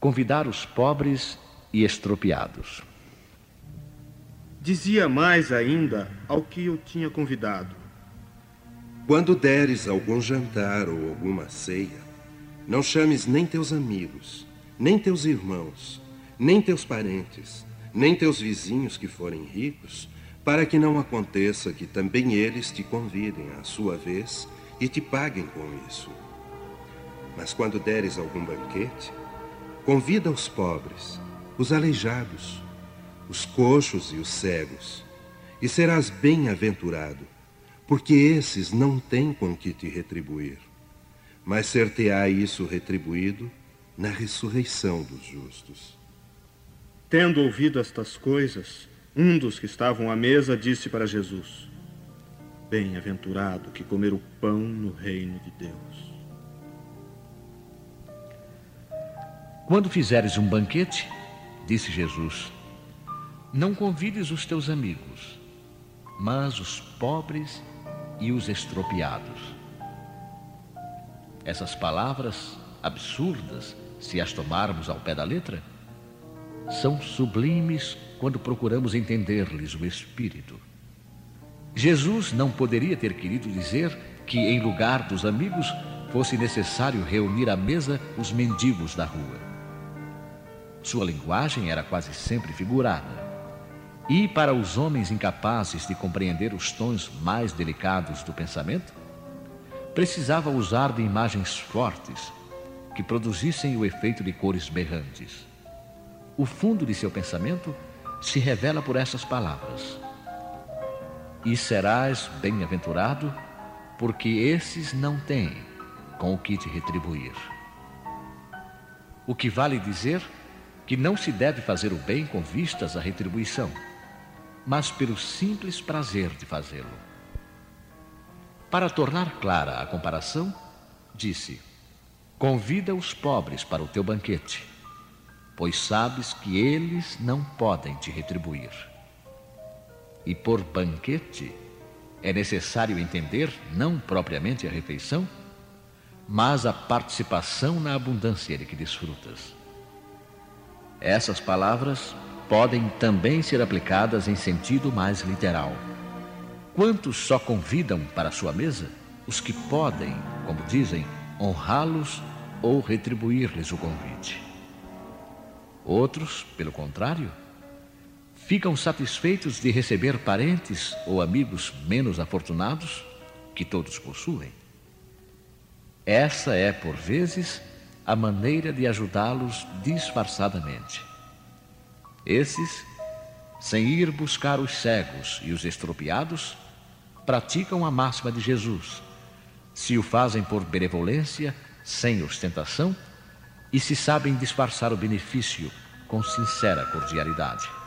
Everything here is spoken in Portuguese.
convidar os pobres e estropiados. Dizia mais ainda ao que eu tinha convidado: Quando deres algum jantar ou alguma ceia, não chames nem teus amigos, nem teus irmãos, nem teus parentes, nem teus vizinhos que forem ricos, para que não aconteça que também eles te convidem à sua vez e te paguem com isso. Mas quando deres algum banquete, convida os pobres, os aleijados, os coxos e os cegos, e serás bem-aventurado, porque esses não têm com que te retribuir, mas ser-te-á isso retribuído na ressurreição dos justos. Tendo ouvido estas coisas, um dos que estavam à mesa disse para Jesus: Bem-aventurado que comer o pão no reino de Deus. Quando fizeres um banquete, disse Jesus, não convides os teus amigos, mas os pobres e os estropiados. Essas palavras absurdas se as tomarmos ao pé da letra, são sublimes quando procuramos entender-lhes o espírito. Jesus não poderia ter querido dizer que, em lugar dos amigos, fosse necessário reunir à mesa os mendigos da rua. Sua linguagem era quase sempre figurada. E para os homens incapazes de compreender os tons mais delicados do pensamento, precisava usar de imagens fortes que produzissem o efeito de cores berrantes. O fundo de seu pensamento se revela por essas palavras: E serás bem-aventurado, porque esses não têm com o que te retribuir. O que vale dizer que não se deve fazer o bem com vistas à retribuição, mas pelo simples prazer de fazê-lo. Para tornar clara a comparação, disse: Convida os pobres para o teu banquete, pois sabes que eles não podem te retribuir. E por banquete é necessário entender não propriamente a refeição, mas a participação na abundância de que desfrutas. Essas palavras podem também ser aplicadas em sentido mais literal. Quantos só convidam para sua mesa os que podem, como dizem, honrá-los ou retribuir-lhes o convite. Outros, pelo contrário, ficam satisfeitos de receber parentes ou amigos menos afortunados que todos possuem. Essa é, por vezes, a maneira de ajudá-los disfarçadamente. Esses, sem ir buscar os cegos e os estropiados, praticam a máxima de Jesus. Se o fazem por benevolência, sem ostentação e se sabem disfarçar o benefício com sincera cordialidade.